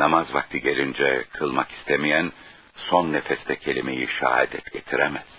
Namaz vakti gelince kılmak istemeyen son nefeste kelimeyi şehadet getiremez.